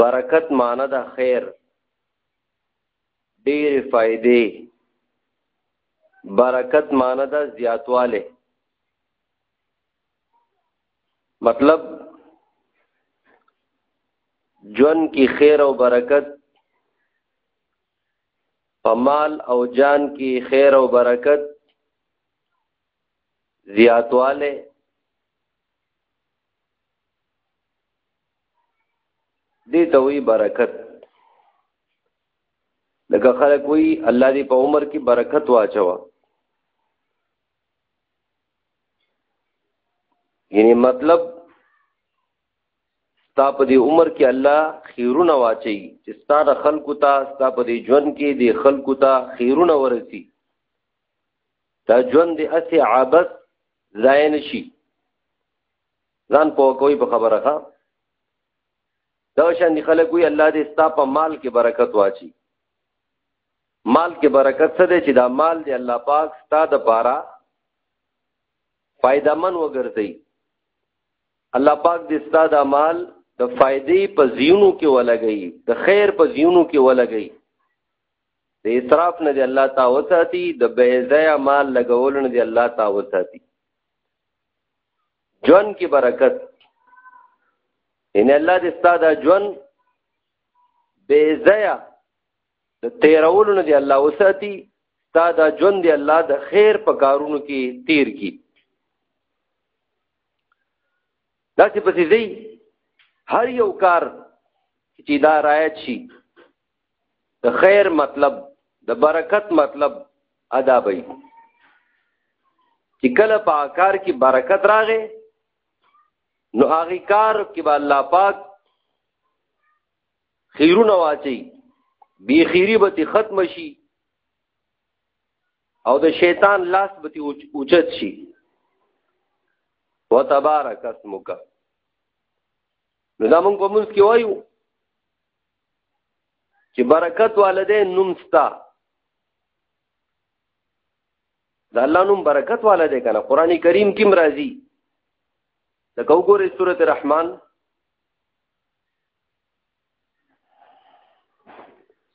برکت معنی ده خیر ډېر فائدې برکت معنی ده زیاتواله مطلب جون کی خیر او برکت په مال او جان کی خیر او برکت زیاتواله دې ته وی برکت لکه خلک وی الله دې په عمر کې برکت واچوه یعنی مطلب ستا په دې عمر کې الله خیرونه واچي چې ستا د خلکو ته ستا په دې ژوند کې د خلکو ته خیرونه ورسي دا ژوند دې اسې عابس ضایع نشي ځان په کوئی په خبره ښه دا شان دي خلک وي الله دې ستا په مال کې برکت واچي مال کې برکت څه دی چې دا مال دی الله پاک ستا د پاره فائدمن وګرځي الله پاک دې ستا د مال د فائدې په زیونو کې ولګي د خیر په زیونو کې ولګي د اسراف نه دی الله تعالی وساتي د بې ځای مال لګول نه دی الله تعالی وساتي ژوند کې برکت ان الله دې ستاده ژوند بے ضیا د تیرولو نه دی الله وساتی تا دا ژوند دی الله د خیر په کارونو کې تیر کی دا چې پسې دی هر یو کار چې دا رایت شي د خیر مطلب د برکت مطلب ادا بې چې کله په کار کې برکت راغې نو هغه کار کې به الله پاک خیرونه واچي بی خیری به ختم شي او د شیطان لاس به اوچت شي وتبارک اسمک نو دا موږ په موږ کې وایو چې برکت والده نوم ستا د الله نوم برکت والا دی کنه قران کریم کې مرাজি د کوګورې سورته الرحمن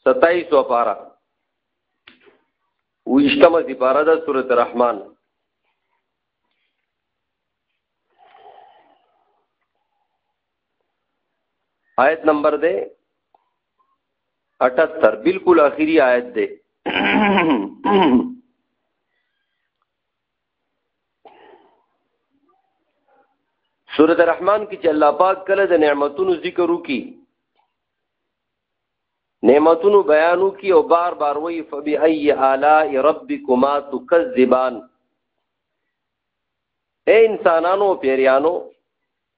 27 او پارا ویشتمه دی پارا د سورته الرحمن آیت نمبر دے 78 بالکل اخیری آیت دے سورۃ الرحمن کې چې الله پاک کله د نعمتونو ذکر وکي نعمتونو بیان وکي او بار بار وی فبأي آلاء ربكما تكذبان اے انسانانو پیریانو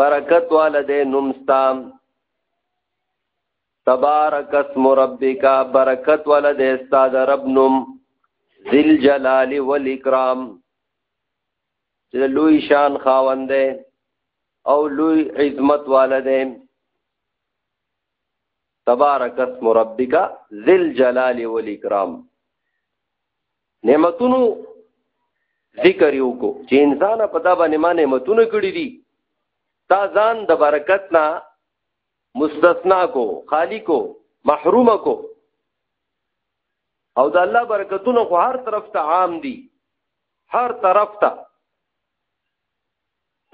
برکت والا دې نوم ستا تبارک اسم ربک برکت والا دې ستا د رب نوم ذل جلال والاکرام چې لوی شان خاوند دی او لوی عظمت والا دی تبارک اسم ربک ذل جلال والاکرام نعمتونو ذکر یو کو چې انسان په دا باندې ما نعمتونه کړی دي تا ځان د برکت نه مستثنا کو خالی کو محروم کو او د الله برکتونه خو هر طرف ته عام دي هر طرف ته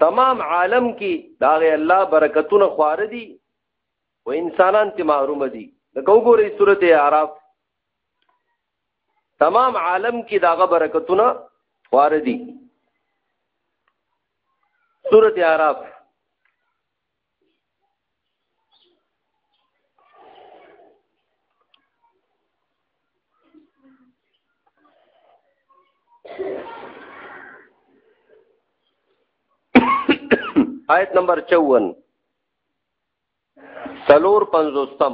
تمام عالم کې دا غي الله برکتونه خوار دي او انسانان ته محروم دي د کوګوري سورته اعراف تمام عالم کې داغه برکتونه واردي سورت عراف آیت نمبر 54 سلور پنځوستم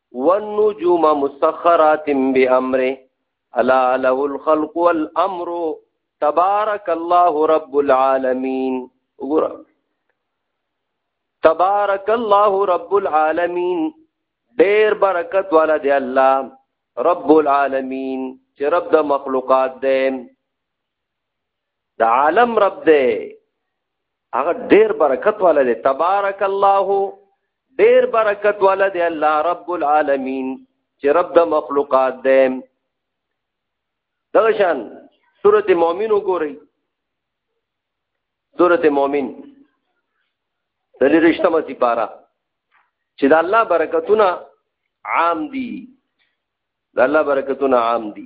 والنجوم مسخرات بأمره الا له الخلق والامر تبارك الله رب العالمين وګوره تبارك الله رب العالمين ډېر برکت والا دی الله رب العالمين چې رب د مخلوقات دی د عالم رب دی هغه ډیر برکت والا دی تبارک الله ډیر برکت والا دی الله رب العالمین چې رب د مخلوقات دی دغه شان سورته مؤمن وګورئ سورته مؤمن د لرشتمه سي پارا چې د الله برکتونه عام دي د الله برکتونه عام دي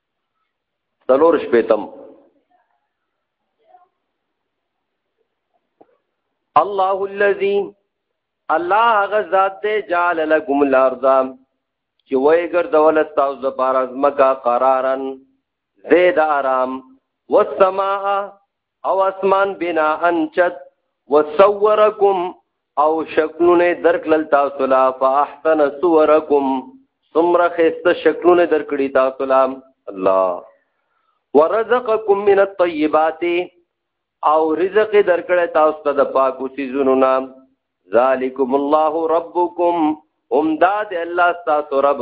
سلور شپیتم الله الذي الله هغه ذات دی جعل لكم الارض چې وای ګرځول تاسو د پارا زمکا قرارن زید آرام والسماء او اسمان بنا انچت وصورکم او شکلونه درکل تاسو لا فاحسن صورکم ثمره خسته شکلونه درکړي تاسو لا الله ورزقکم من الطيبات او رزق درکړی تاسو ته د پاکو سيزونو نام ذالکم الله ربکم هم داد الله تاسو رب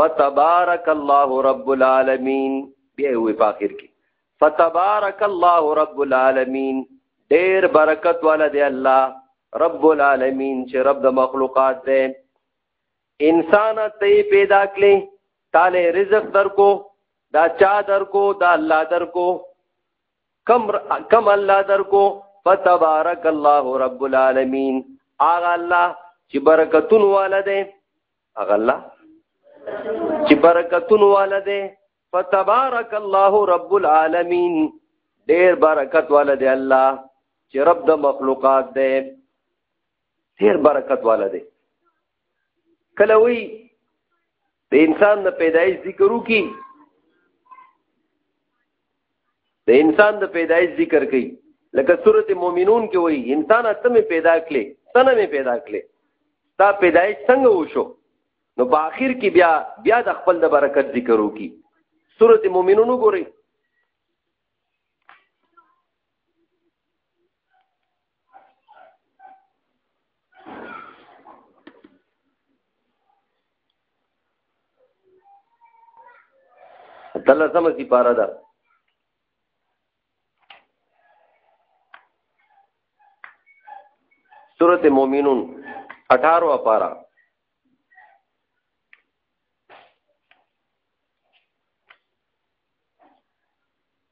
فتبارک الله رب العالمین بیا وی په اخر کې فتبارک الله رب العالمین ډیر برکت والا دی الله رب العالمین چې رب د مخلوقات دی انسان ته پیدا کړي تاله رزق درکو دا چا درکو دا الله درکو کم کم الله درکو فتبارک الله رب العالمین اغه الله چې برکتون والده هغه الله چې برکتون والا دی فتبارک الله رب العالمین ډیر برکت والا دی الله چې رب د مخلوقات دی ډیر برکت والا دی کله وی د انسان د پیدایش ذکرو کی د انسان د پیدایش ذکر کوي لکه سورته مؤمنون کې وایي انسان ته مې پیدا کړې څنګه مې پیدا کړې تا پیدایش څنګه وشو نو په اخر کې بیا بیا د خپل د برکت ذکر وکي سورته مؤمنون وګورئ تل سم سی پارا ده سورت مومنون 18 پارا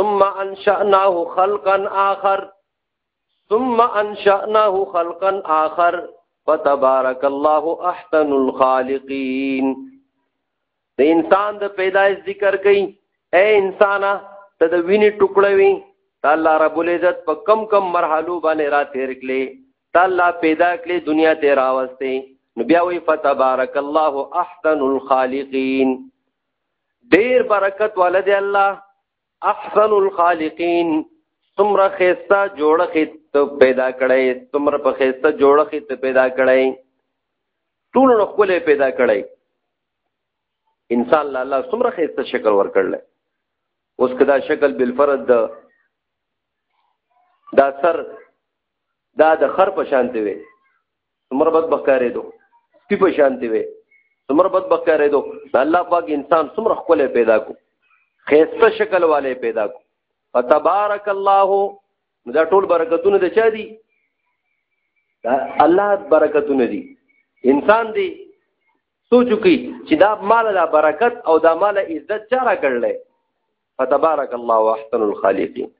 ثم انشأناه خلقا آخر ثم انشأناه خلقا آخر فتبارك الله احسن الخالقين د انسان د پیدایش ذکر کئ اے انسانا ته د ویني ټوکړه وی تعالی رب العزت په کم کم مرحلو باندې را تیر کړي تعالی پیدا کړي دنیا ته راوستي نو بیا وی فتبارک الله احسن الخالقین ډیر برکت ولد الله احسن الخالقین څومره خيسته جوړخې ته پیدا کړی څومره په خيسته جوړخې ته پیدا کړی ټول نو خپل پیدا کړی انسان له الله څومره خيسته شکل ورکړل اوس کدا شکل بالفرد دا دا سر دا د خر په شان دی څومره بد بکارې دو سپي په شانتي وي څومره بد بکارې دو الله پاک انسان څومره خپل پیدا کو خيسته شکل والے پیدا کو فتبارک الله دا ټول برکتونه د چا دي دا الله برکتونه دي انسان دی سوچو کی چې دا مال دا برکت او دا مال عزت چا را کړلې فتبارک الله واحسن الخالقین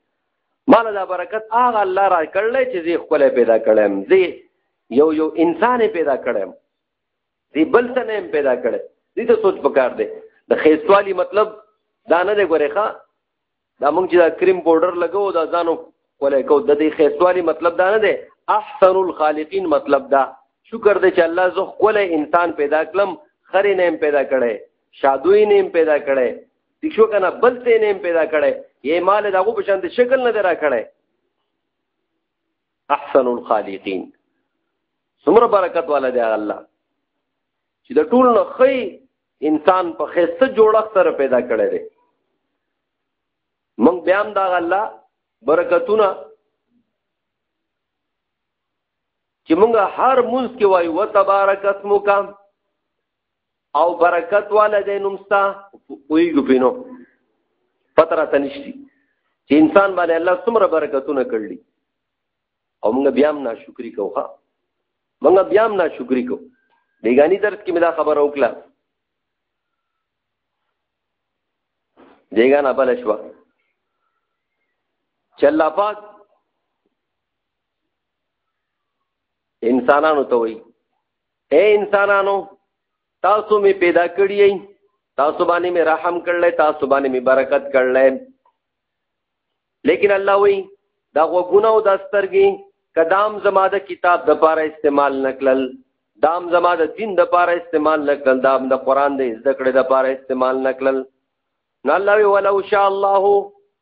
مال دا برکت هغه الله را کړل چې زه خپل پیدا کړم زه یو یو انسان پیدا کړم زه بل څه نه پیدا کړم دې ته سوچ پکار دی د خېستوالي مطلب دا نه دی ګورې ښا دا مونږ چې دا کریم پاوډر لګو دا ځانو کولای کو د دې خېستوالي مطلب دا نه دی احسن الخالقین مطلب دا شکر دې چې الله زه کولای انسان پیدا کړم خرې نه پیدا کړي شادوی نه پیدا کړي پیشو کنه بل څه نیم پیدا کړي یې مال دغه په شان د شکل نه درا کړي احسن الخالقین څومره برکت والا دی الله چې د ټول نه خي انسان په خسته جوړښت سره پیدا کړي دي موږ بیا هم دا الله برکتونه چې موږ هر منځ کې وایو وتبارک اسمک او برکت والا دی نومستا ویګو پینو پتره تنشتي چې انسان باندې الله څومره برکتونه کړلي او موږ بیا هم ناشکری کوو ها موږ بیا هم ناشکری کوو بیگانی درس کې مې دا خبره وکړه بیگانه بل شو چې الله پاک انسانانو ته وایي اے انسانانو تاسو می پیدا کړی ای تاسو باندې می رحم کړل تاسو باندې می برکت کړل لیکن الله وی دا غوګونه او د سترګې کدام زما د کتاب د پاره استعمال نکلل دام زما د دین د پاره استعمال نکړل دام د قران د زده کړې د پاره استعمال نکړل نو الله وی ولو شاء الله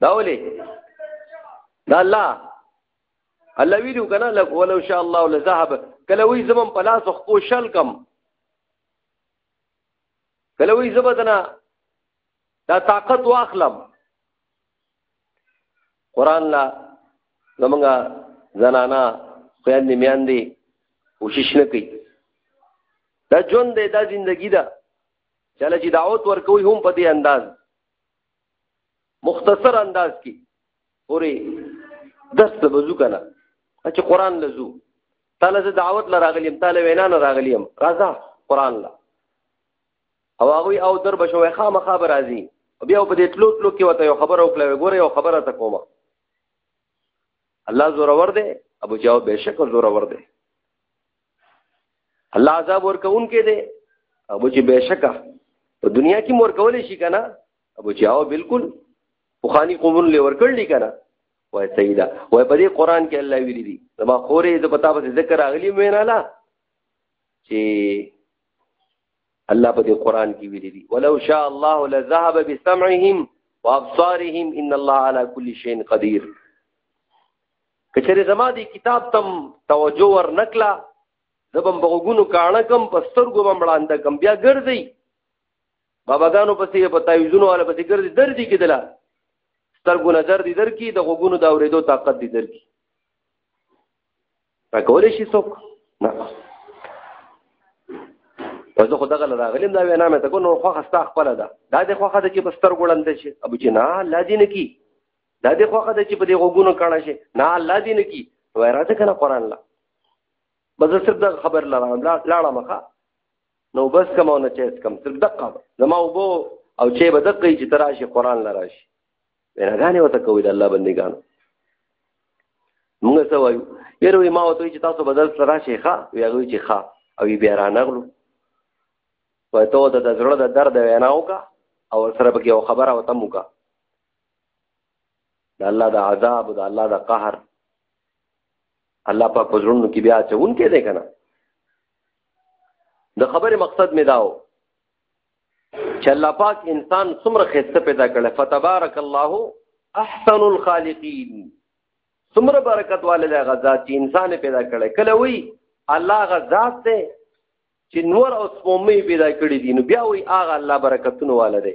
دا ولې دا الله الله ویلو کنه لک ولو شاء الله لذهب کله وی زمم په لاس خو شل کم کله وی زبدنا دا طاقت واخلم قران لا زمونږه زنانا خیال دې میان دي کوشش نه کوي دا ژوند دی دا زندگی ده چله چې دعوت ورکوي هم په دې انداز مختصر انداز کې اوري درس ته وځو کنه چې قران لزو تعالی ز دعوت لراغلیم تعالی وینا نه راغلیم راځه قران لا او هغه او در بشوي خامخا برازي بیا په دې تلو تلو کې وته یو خبره وکړه ګوره یو خبره ته کومه الله زور ور دي ابو جاو بهشک زور ور دي الله عذاب ورکون کې دي ابو چې بهشکه په دنیا کې مور کولې شي کنه ابو چاو بالکل بخاری قومون لور کړل کنه وای سیدا وای په دې قران کې الله ویلي دي زما خورې د پتا په ذکر اغلی مې نه لا چې الله په دې قران کې ویلي دي ولو شاء الله لذهب بسمعهم وابصارهم ان الله على كل شيء قدير کچره زما دې کتاب تم توجه ور نکلا زبم بغونو کانه کم پستر ګوم بلاند کم بیا ګرځي باباګانو پسې په تایزونو والا پسې ګرځي درځي کېدله سترګو نظر دي درکې د غوګونو د اورېدو طاقت دي درکې تا کولی شي څوک نه په زه خو دغه راغلم دا وینا مې ته کو نو خوښه ستا خپله ده دا دې خوښه ده چې په سترګو ړنده شي ابو چې نه الله دې نه کي دا دې خوښه ده چې په دې غوګونو کاڼه شي نه الله دې نه کي وای راته کنه قرآن لا بس صرف دا خبر لرم لاړه مخه نو بس کوم او نه چای کوم صرف دقه زما وبو او چې به دقه چې تراشي قران لراشي ویناګانې وته کوي د الله بندګانو موږ څه وایو یره ما وته چې تاسو بدل سره راشي ښا وی غوي چې ښا او بیا را نغلو په تو د زړه د درد وینا وکا او سره پکې یو خبره وته موکا د الله د عذاب د الله د قهر الله په پزړونو کې بیا چون کې ده کنه د خبرې مقصد می داو چې الله پاک انسان څومره خسته پیدا کړي فتبارک الله احسن الخالقین څومره برکت والے دی غزا چې انسان پیدا کړي کله وی الله غزا ته چې نور او سپومې پیدا کړي دي نو بیا وی هغه الله برکتونه والے دی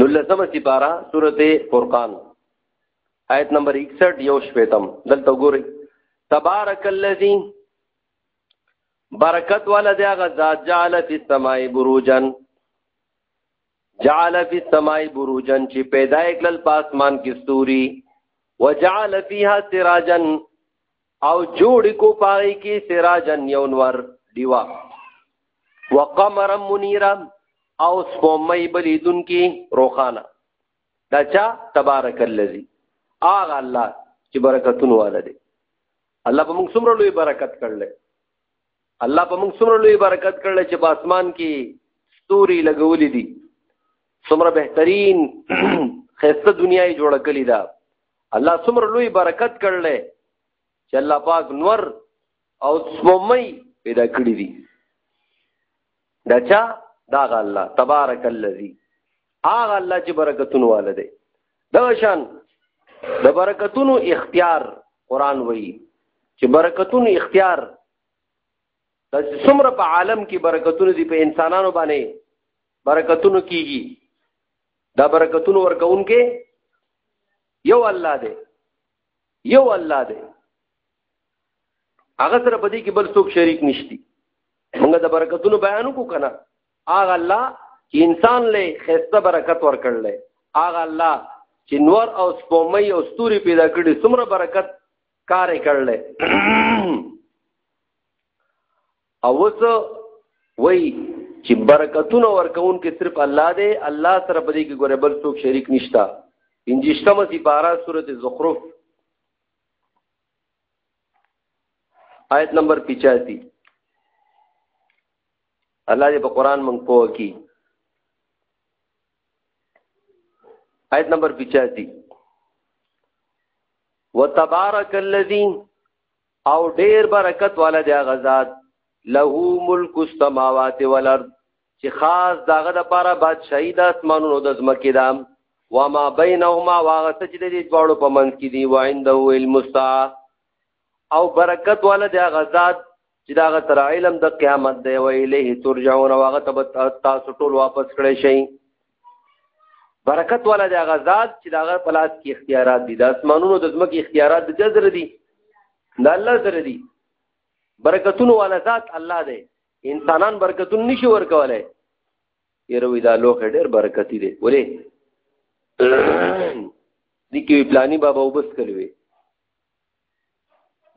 نو لسمه سپارا سورته فرقان آیت نمبر 61 یو شپیتم دلته ګوري تبارک الذی برکت والا دی هغه ذات جعل فی السماء بروجن جعل فی السماء بروجن چې پیدا کړل په اسمان کې ستوري وجعل فیها سراجن او جوړ کو پای کی سراجن یو نور دیوا وقمر منیرا او سپومای بلیدون کی روخانه دا چا تبارک الذی اغه الله چې برکتونه واله دي الله په موږ څومره لوی برکت کړل الله په موږ څومره لوی برکت کړل چې په اسمان کې ستوري لګولې دي څومره بهترین خسته دنیا یې جوړه کړې ده الله څومره لوی برکت کړل چې الله پاک نور او سپومې پیدا کړی دي دا چا دا الله تبارک الذی هغه الله چې برکتونه والده دا شان د برکتونو اختیار قران وایي چې برکتونو اختیار د څومره په عالم کې برکتونه دي په انسانانو باندې برکتونو کیږي دا برکتونو ورکون کې یو الله دی یو الله دی هغه سره پدې کې بل څوک شریک نشتی موږ د برکتونو بیان کو کنه هغه الله چې انسان له خسته برکت ورکړل هغه الله چې نور او سپومې او ستوري پیدا کړي څومره برکت کار کړل او اوس وای چې برکتونه ورکون کې صرف الله دی الله سره په دې کې ګوره بل څوک شریک نشتا انجشتمه سی بارا سورت زخرف آیت نمبر 85 الله دې په قران مونږ پوه کی آیت نمبر 85 وتبارک الذی او ډیر برکت والا دی هغه ذات له ملک السماوات والارض چې خاص داغه د پاره بادشاہي د اسمانونو د زمکې دا و ما بینهما واغه چې د دې دواړو په منځ کې دی و عنده علم الساعه او برکت والا دی هغه ذات چې داغه تر علم د قیامت دی و الیه ترجعون واغه تاسو ټول واپس کړئ شئ برکت والا دی هغه ذات چې د هغه په لاس کې اختیارات دي د اسمانونو د ځمکې اختیارات د چا سره دي د الله سره دي برکتونو والا ذات الله دی انسانان برکتون نشي ورکولای یروي دا لوخ ډېر برکتی دی ولې دي کې پلاني بابا وبس کړوي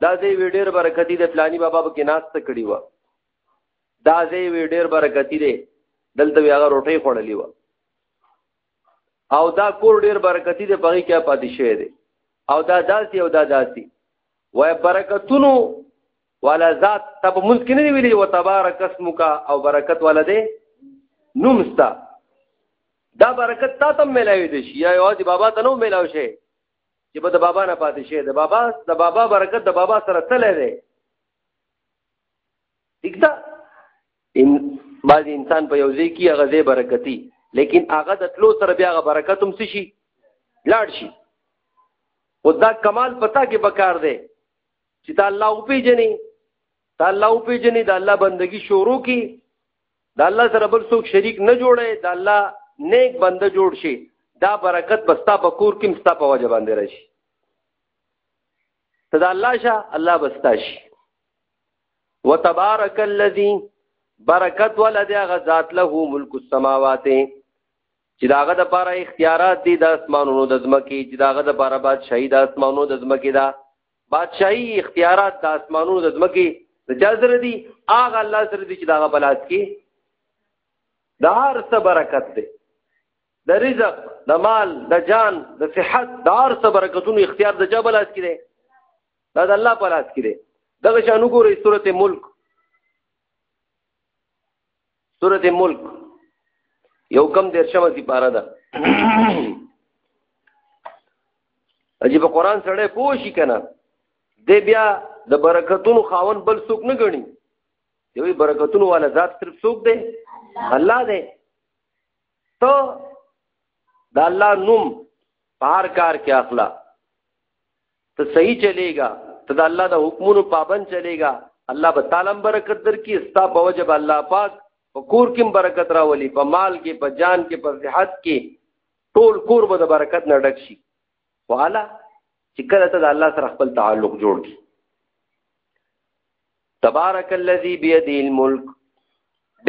دا دې ویډیر برکتی د پلاني بابا په کې ناس ته کړی و دا ځای وی ډیر برکتی دی دلته بیا هغه روټۍ خوړلې و او دا کور ډیر برکتی دی پغی کې پاتې شوی دی او دا داسي او دا داسي وای برکتونو والا ذات تب ممکن نه ویلی و تبارک اسمک او برکت والا دی نومستا دا برکت تا تم ملاوي دي شي یا یوازې بابا ته نو ملاوي شي چې به د بابا نه پاتې شي د بابا د بابا برکت د بابا سره تللی دی ٹھیک ده ان بعضی انسان په یو ځای کې هغه ځای برکتی لیکن هغه د تلو سره بیا هغه برکت هم شي لاړ شي او دا کمال پتا کې بکار دی چې دا الله او پیجنې دا الله او پیجنې دا الله بندگی شروع کی دا الله سره بل څوک شریک نه جوړي دا الله نیک بنده جوړ شي دا برکت بستا په کور کې مستا په وجه باندې راشي ته دا الله شه الله بستا شي وتبارک الذی برکت ولد هغه ذات له ملک السماوات چې داغه د پاره اختیارات دي د اسمانونو د زمکي چې داغه د پاره بادشاہي د اسمانونو د زمکي دا بادشاہي اختیارات د اسمانونو د زمکي د جزر دي اغه الله سره دي چې داغه بلاس کې د هر څه برکت دي د رزق د مال د جان د صحت د هر څه برکتونو اختیار د جبل اس کې دي دا د الله په لاس کې دی دغه شان وګورئ سورته ملک سورته ملک یو کم دیر شمه سی پارا ده عجیب قرآن سړی پوه شي که نه دی بیا د برکتونو خاون بل څوک نه ګڼي یوی برکتونو والا ذات صرف څوک دی الله دی ته د الله نوم په هر کار کې اخلا ته صحیح چلیږه ته د الله د حکمونو پابند چلیږه الله به تعالی برکت درکې ستا په وجه به الله پاک په کور کې برکت راولي په مال کې په جان کې په صحت کې ټول کور به د برکت نه ډک شي والا چې کله ته د الله سره خپل تعلق جوړ کړي تبارک الذی بیده الملک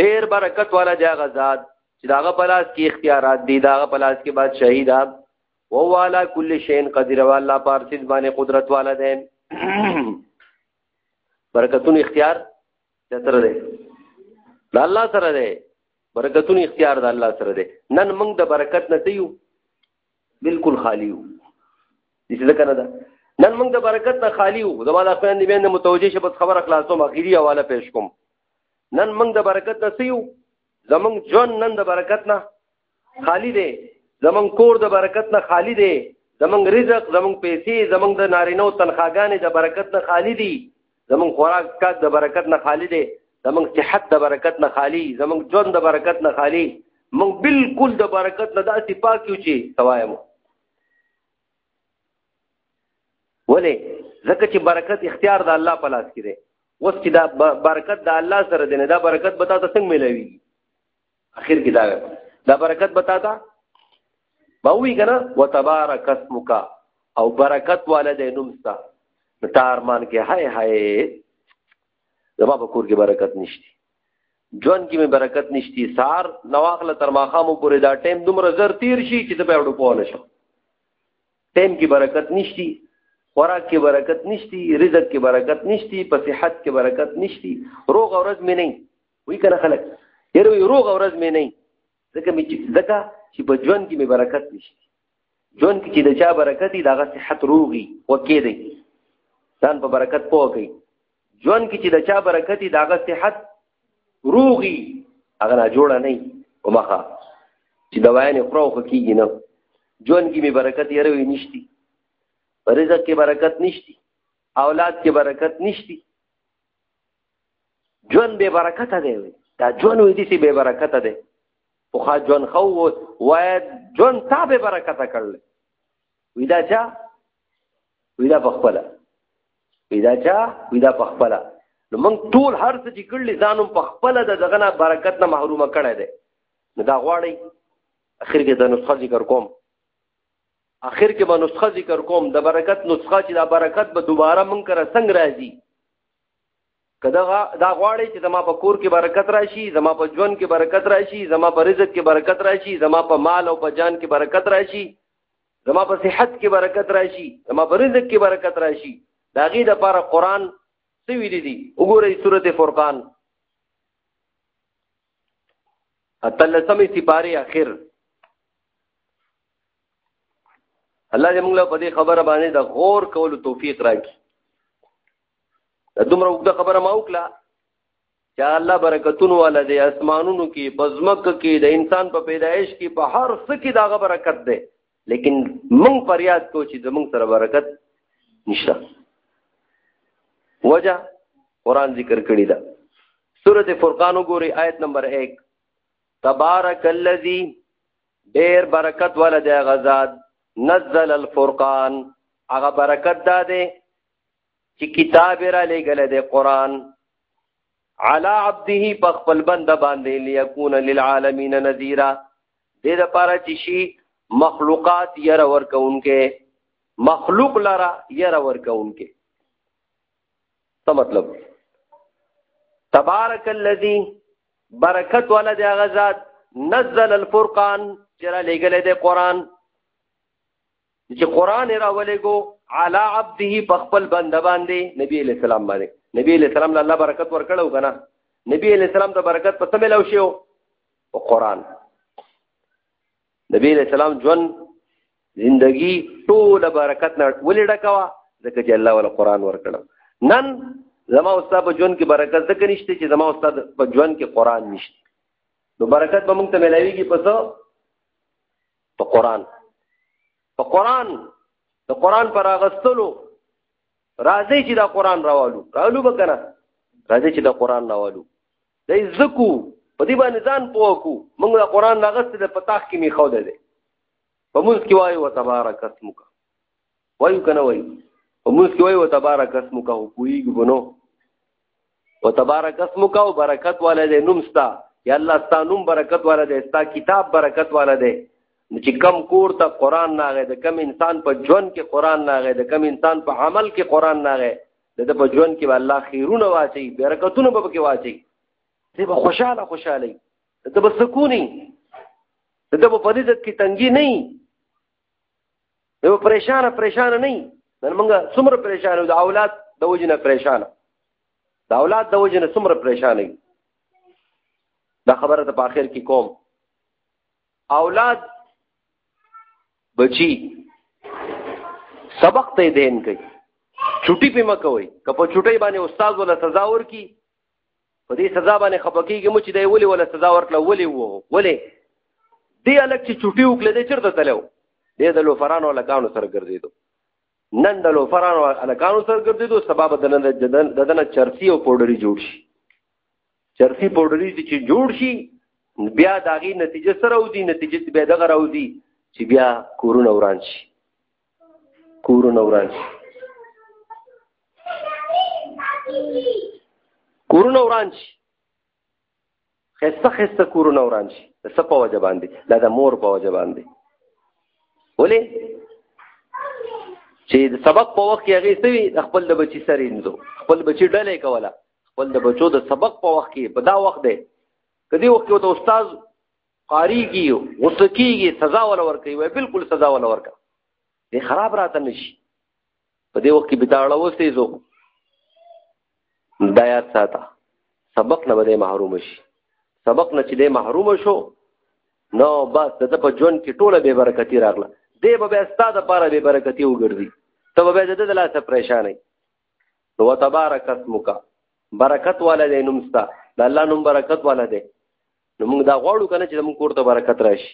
ډیر برکت والا دی هغه ذات چې داغه پلاس کې اختیارات دي داغه پلاس کې بادشاہي ده وهو على كل شيء قدير والله پارسیز باندې قدرت والا دی برکتون اختیار چتر دی د الله سره دی برکتون اختیار د الله سره دی نن موږ د برکت نه تیو بالکل خالی یو دې څه کنه دا نن موږ د برکت نه خالی یو زما د خوان دی باندې متوجه شه بس خبر اخلاصوم اخیری حواله پیش کوم نن موږ د برکت نه تیو زمونږ جون نن د برکت نه خالی دی زمون کور د برکت نه خالی دی زمون رزق زمون پیسې زمون د نارینو تنخواګانې د برکت نه خالی دي زمون خوراک کاک د برکت نه خالی دی زمون صحت د برکت نه خالی زمون ژوند د برکت نه خالی مونږ بالکل د برکت نه داسې پاک یو چې سوایم ولې ځکه چې برکت اختیار د الله په لاس کې دی اوس چې دا برکت د الله سره دی نه دا برکت به تاسو څنګه ملوي اخر کې دا دا برکت بتا تا باوی کنه وتبارک اسمک او برکت والد نمستا تارمان کې هاي هاي زما په کور کې برکت نشتی ژوند کې مې برکت نشتی سار نواخله تر ماخامو پورې دا ټیم دومره زر تیر شي چې ته په وړو پوه نشم ټیم کې برکت نشتی خوراک کې برکت نشتی رزق کې برکت نشتی په صحت کې برکت نشتی روغ ورځ مې نه وی کنه خلک یره وی روغ ورځ مې نه ځکه مې ځکه چې په ژوند کې مې برکت نشته ژوند کې چې د چا برکت دی دغه صحت روغي وکې دی ځان په برکت پوهږي ژوند کې چې د چا برکت دی دغه صحت روغي هغه نه جوړه نه او مخه چې دوايانې خورو خو کېږي نه ژوند کې مې برکت یې روي نشتی رزق کې برکت نشتی اولاد کې برکت نشتی ژوند به برکت دی دا ژوند وې دي چې به برکت دی خو خا ژوند خو وای ژوند تا به برکت کړل ودا چا ودا بخپله ودا چا ودا بخپله نو موږ ټول هر څه چې کړل ځانم په خپل د دغه نه برکت نه محروم کړی دی نو دا غواړي اخر کې د نسخه ذکر کوم اخر کې به نسخه ذکر کوم د برکت نسخه چې دا برکت به دوباره مونږ کرا څنګه راځي کدا دا غواړي چې زما په کور کې برکت راشي زما په ژوند کې برکت راشي زما په رزق کې برکت راشي زما په مال او په جان کې برکت راشي زما په صحت کې برکت راشي زما په رزق کې برکت راشي دا غي د لپاره قران څه ویل دي وګورئ سورته فرقان اتلسمې سپاره اخر الله دې موږ له په دې خبره باندې د غور کولو توفیق راکړي دا دومره وګړه خبره ما وکړه چې الله برکتونو والا دې اسمانونو کې بزمک کې د انسان په پیدایش کې په هر څه کې داغه برکت ده لیکن موږ فریاد کو چې زموږ سره برکت نشته وجه قران ذکر کړی دا سورته فرقان وګوري آیت نمبر 1 تبارک الذی ډیر برکت ول دی غزاد نزل الفرقان هغه برکت دا دی چې کتاب را لګل دی قران علا عبده په خپل بند باندې ليكون للعالمین نذیرا دې د پاره چې شي مخلوقات ير ورکونکې مخلوق لرا ير ورکونکې څه مطلب تبارک الذی برکت والا دی هغه ذات نزل الفرقان چې را لېږلی دی قرآن چې قرآن یې راولېږو علی عبده په خپل بنده باندې نبی علیه السلام باندې نبی علیه السلام له الله برکت ورکړو که نه نبی علیه السلام ته برکت په څه میلاو شي په قرآن نبی علیہ السلام ژوند زندگی ټول برکت نه ولې ډکوا ځکه چې الله ولا قران ورکړ نن زما استاد په ژوند کې برکت ځکه نشته چې زما استاد په ژوند کې قران نشته نو برکت به موږ ته ملاويږي په څه په قران په قران د قران پر اغستلو راځي چې دا قران راوالو راولو به کنه راځي چې دا قران راوالو دی زکو په دې باندې ځان پوه کو موږ د قران راغست د پتاخ کې می خو ده دي په موږ کې وایو وتبارک اسمک وایو کنه وایو په موږ کې وایو وتبارک اسمک او کویګ بنو وتبارک اسمک او برکت والا دې نوم ستا یا الله ستا نوم برکت والا دې ستا کتاب برکت والا دې چې کم کور ته قران ناغه د کم انسان په ژوند کې قران ناغه د کم انسان په عمل کې قران ناغه د د په ژوند کې الله خیرونه واچي برکتونه به کې واچي دی به خوشاله خوشاله د به سکونی د به په دې کې تنګي نه یو پریشان پریشان نه نن موږ څومره پریشان یو د اولاد د وجنه پریشان د اولاد د وجنه څومره پریشان یو دا خبره ته په اخر کې کوم اولاد بچی سبق ته دین کوي چټي په مکوي کپه چټي باندې استاد ولا سزا ورکی په دې سزا باندې خپکیږي مو چې دی ولي ولا سزا ورکړه ولي وو ولي دی الک چې چټي وکړه دې چرته تلو دې د لوفرانو لکانو سره ګرځیدو نن د لوفرانو لکانو سره ګرځیدو سبب د نن د دنه چرسی او پودری جوړ شي چرسی پودری چې جوړ شي بیا داغي نتیجه سره ودی نتیجه بیا دغه راوځي چې بیا کورونه وران شي کورونه وران شي کورونه وران شي خسته خسته کورونه وران شي د څه په وجه باندې دا د مور په وجه باندې ولې چې د سبق په وخت کې هغه سوي خپل د بچي سره انځو خپل بچي ډلې کوله خپل د بچو د سبق په وخت کې په دا وخت دی کدی وخت کې ته استاد قاری کی غصه کیږي سزا ول ور کوي وای بالکل سزا ول ور کوي دی خراب راته نشي په دې وخت کې بتاړه وسته زو دا یاد ساته سبق نه بده محروم شي سبق نه چې دې محروم شو نو بس د په جون کې ټوله به برکتی راغله دې به استاد لپاره به برکتی وګرځي ته به د دې لاسه پریشانې نو تبارک اسمک برکت والا دی نوم ستا د الله نوم برکت والا دی نو موږ دا غواړو کنه چې موږ کوړه برکت راشي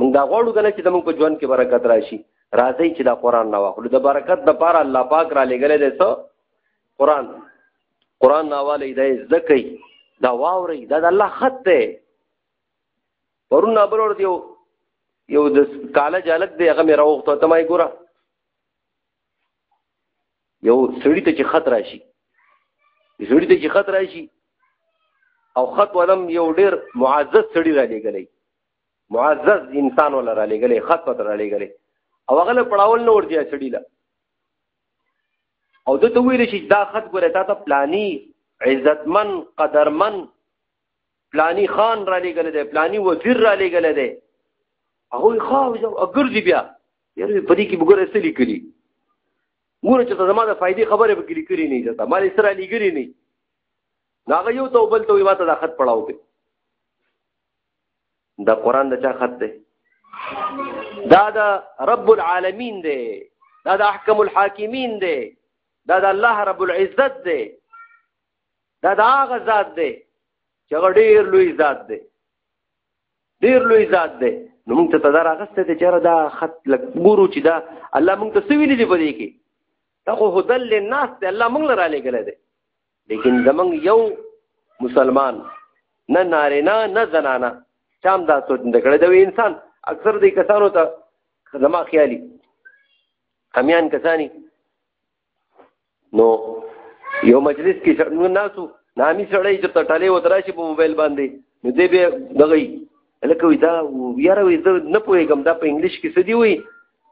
موږ دا غواړو کنه چې موږ په ژوند کې برکت راشي راځي چې دا قران نه واخلو د برکت د پاره الله پاک را لګلې دی څو قران قران ناواله دی زکې دا واوري دا د الله خط دی پرون ابرور دیو یو د کاله جالک دی هغه مې راوخته ته ما ګوره یو سړی ته چې خط راشي سړی ته چې خط راشي او خط ولم یو ډیر معزز سړی را لېږلی معزز انسان ولا را لېږلی خط پته را لېږلی او هغه له پړاول نه ورځي سړی له او دته ویل شي دا خط ګوره تا ته پلانی عزتمن قدرمن پلانی خان را لېګل دی پلانی وزیر را لېګل دی هغه خو اگر دی بیا یاره په دې کې وګوره څه لیکلي مور چې زما د فائدې خبره به کلی کړی نه ځتا مال سره لګری نه ناغه یو تو بل ته وي ماته دا خط پڑھاو کې دا قران د چا خط دی دا دا رب العالمین دی دا د احکم الحاکمین دی دا د الله رب العزت دی دا دا هغه ذات دی چې هغه ډېر لوی ذات دی ډېر لوی ذات دی نو موږ ته تدار اغسته ته چېر دا خط لک ګورو چې دا الله موږ ته سوي دي په دې کې دا خو هدل للناس دی الله موږ لره لګل دی لیکن زمنګ یو مسلمان نه نارینا نه زنانا چام دا سوچ نه کړی دا انسان اکثر دې کسانو ته زما خیالي کمیان کسانی نو یو مجلس کې موږ ناسو نامي سړی چې تټلې ودراشي په موبایل باندې نو دې به دغه لکه وي دا یاره وي زه نه پوهېږم دا په انګلیش کې څه دی وي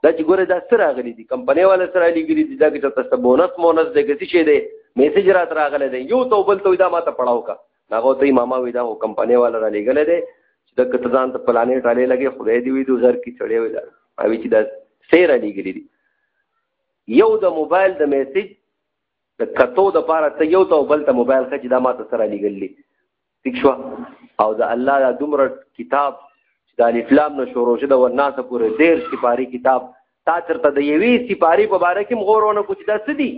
دا چې ګوره دا څه راغلی دي کمپنۍ والا څه رالیږلي دي دا کې ته تاسو بونس مونس دی که څه شی دی میسج رات راغلی دی یو ته بل ته دا ما ته پړاو کا هغه ته ماما وي دا کمپنۍ والا رالیږلی دی چې دا کته ځان ته پلانې ټالې لګې خدای دی وي د زر کې چړې وي دا اوی چې دا سیر علی ګری دي یو د موبایل د میسج د کتو د پاره ته یو ته بل ته موبایل خچ دا ماته سره لګلې ٹھیک شو او د الله د دومره کتاب چې د الف لام نو شروع شوه د ورناس پورې ډېر سپاری کتاب تا چرته د یوې سپاری په باره کې مغورونه کوچ دا سدي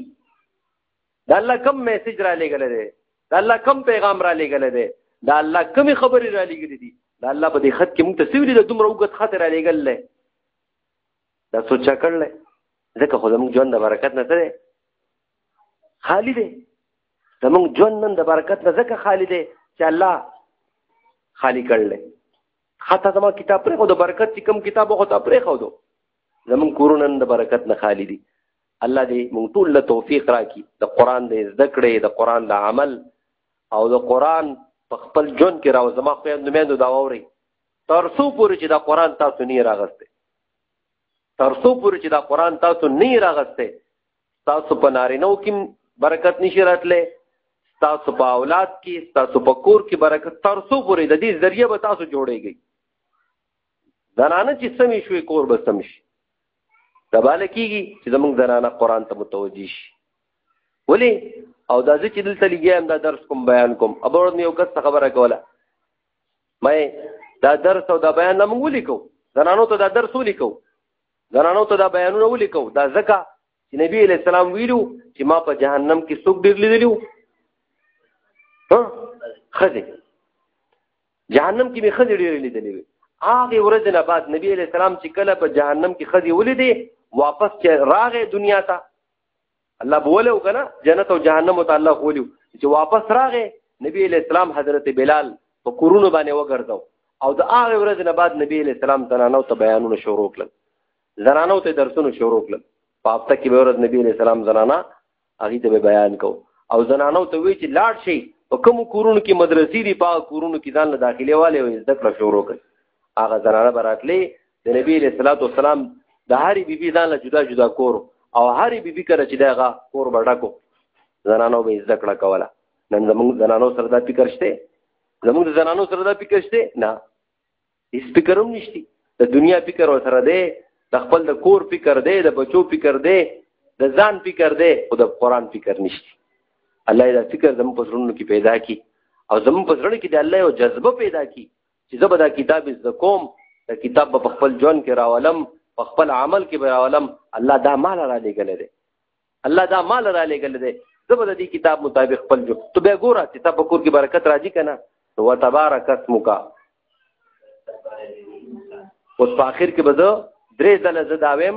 د الله کم میسج را لګل دی د الله کم پیغام را لګل دی د الله کم خبرې را لګل دي د الله په دې خط کې موږ ته سویل د دومره وګت خاطر را لګل دا سوچ کړل ځکه خو زموږ ژوند د برکت نه دی خالی دی زموږ ژوند نن د برکت نه ځکه خالی دی چې الله خالی کړل حتی زما کتاب پرې خو د برکت چې کوم کتاب خو ته پرې خو دو زموږ کورونه د برکت نه خالی دي الله دې موږ ټول له توفیق راکړي د قران د زده کړې د قران د عمل او د قران په خپل ژوند کې راو زما خو نو مې دا ووري ترسو پورې چې دا قران تاسو نه راغسته ترسو پورې چې دا قران تاسو نه راغسته تاسو په نارینو کې برکت نشي راتله تاسو په اولاد کې تاسو په کور کې برکت ترسو پورې د دې ذریعہ به تاسو جوړېږي زنانه چې سمې شوې کور به سم شي دا بالا کیږي چې زمونږ زنانه قران ته متوجي شي ولی او دا چې دلته لګیام دا درس کوم بیان کوم ابورد مې یو کس خبره کوله مې دا درس او دا بیان لمون ولیکو زنانو ته دا درس ولیکو زنانو ته دا بیانونه ولیکو دا ځکه چې نبی علیہ السلام ویلو چې ما په جهنم کې څوک ډیر لیدلی وو ها خزه جهنم کې مې خزه ډیر لیدلی وي هغه ورځ نه بعد نبی علیہ السلام چې کله په جهنم کې خزه ولیدې واپس چې راغې دنیا ته الله بوله وکنه جنت او جهنم ته الله خولیو چې واپس راغې نبی علیہ السلام حضرت بلال په کورونو باندې وګرځاو او د هغه ورځې نه بعد نبی علیہ السلام زنانو ته بیانونه شروع کړل زنانو ته درسونه شروع کړل په هفته کې به ورځ نبی علیہ السلام زنانا هغه ته بیان کو او زنانو ته وی چې لاړ شي په کوم کورونو کې مدرسې دی په کورونو کې ځان له داخلي والے وي ذکر شروع کړي هغه زنانه براتلې د نبی له صلوات و سلام د هری بیبي ځان له جدا جدا کور او هری بیبي کړه چې دغه کور بډکو زنانو به عزت کړه کوله نن زموږ زنانو سره دا فکر شته زموږ زنانو سره دا فکر شته نه هیڅ فکر هم نشتی د دنیا فکر ور سره دی د خپل د کور فکر دی د بچو فکر دی د ځان فکر دی او د قران فکر نشتی الله دا فکر زموږ په زړونو کې پیدا کی او زموږ په زړه کې د الله یو جذبه پیدا کی چې زه به دا کتاب زده کوم دا کتاب به په خپل ژوند کې راولم په خپل عمل کې به راولم الله دا مال را لېږلی دی الله دا مال را لېږلی دی زه به د دې کتاب مطابق خپل جو ته بیا ګوره چې تا په کور کې برکت راځي که نه نو وتبارک اسمک اوس په آخر کې به زه درې ځله زه دا ویم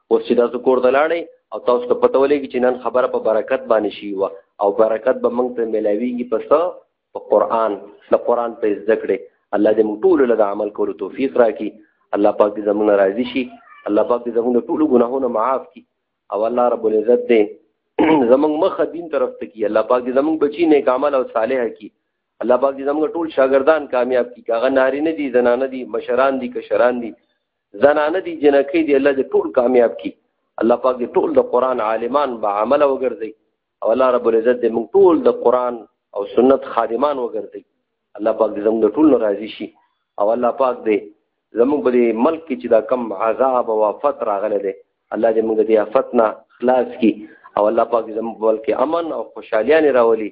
اوس چې تاسو کور ته لاړئ او تاسو ته پته ولګي چې نن خبره په برکت باندې شي و او برکت به موږ ته ملاويږي پس په قران د قران په زده کړې الله دې موږ ټول له عمل کولو توفیق راکړي الله پاک دې زموږ راضي شي الله پاک دې زموږ ټول ګناهونه معاف کړي او الله رب العزت دې زموږ مخ دین طرف ته کړي الله پاک دې زموږ بچی نیک عمل او صالح کړي الله پاک دې زموږ ټول شاګردان کامیاب کړي هغه نارینه دي زنانه دي مشران دي کشران دي زنانه دي جنکې دي الله دې ټول کامیاب کړي الله پاک دې ټول د قران عالمان به عمل وګرځي او الله رب العزت دې موږ ټول د قران او سنت خادمان وګرځي الله پاک دې زموږ ټول راضي شي او الله پاک دې زموږ په دې ملک کې چې دا کم عذاب او آفت راغله دې الله دې موږ دې آفت نه خلاص کړي او الله پاک دې زموږ ملک امن او خوشحالي راولي